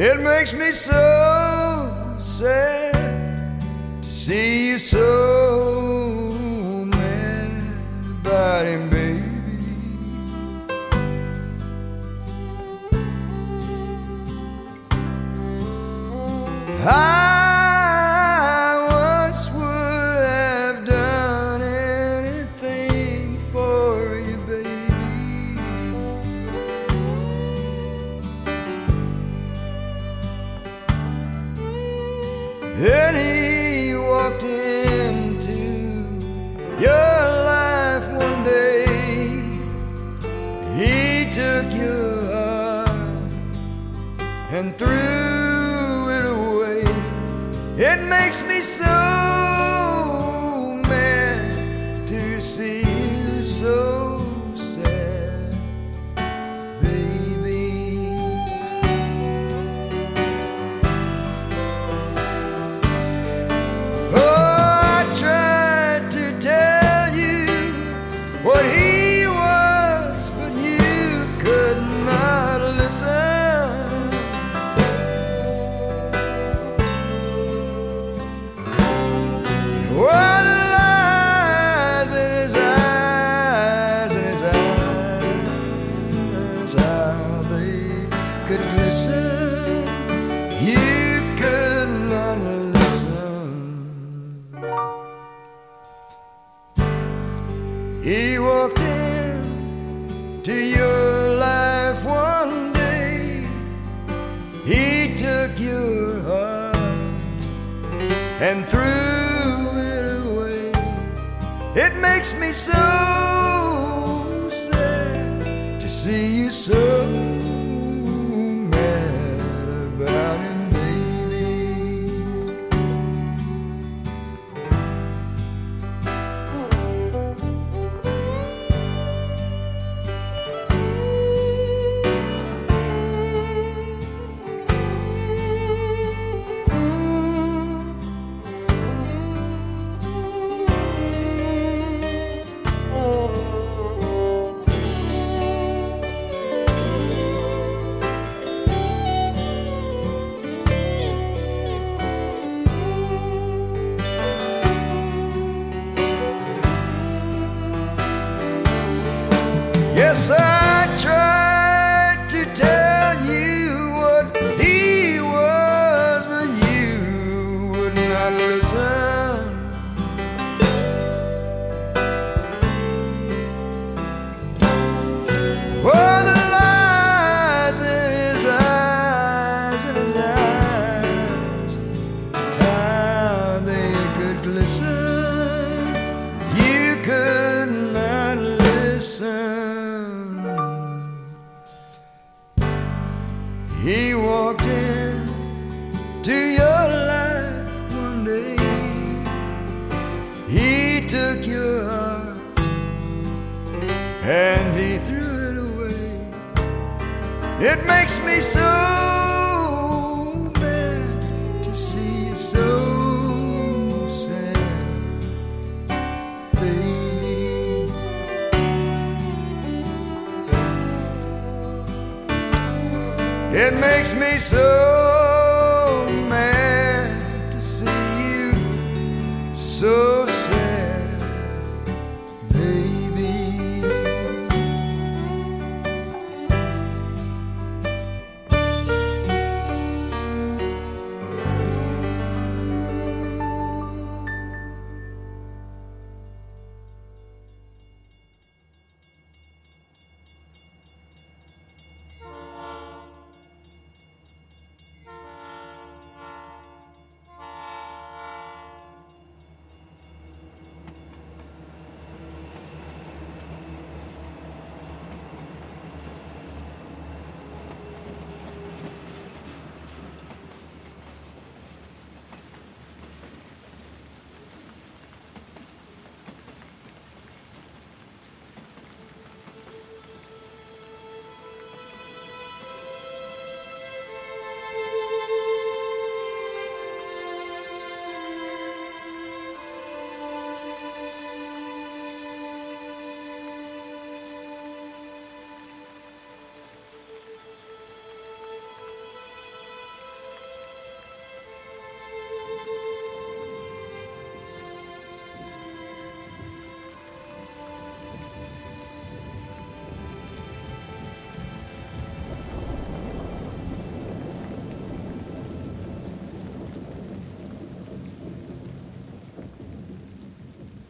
It makes me so sad to see you so mad about him, baby. I and threw it away. It makes me so mad to see You could not listen. He walked in to your life one day. He took your heart and threw it away. It makes me so sad to see you so Yes, I tried to tell you what he was, but you would not listen. To your life one day. He took your heart and he threw it away. It makes me so mad to see you so. It makes me so So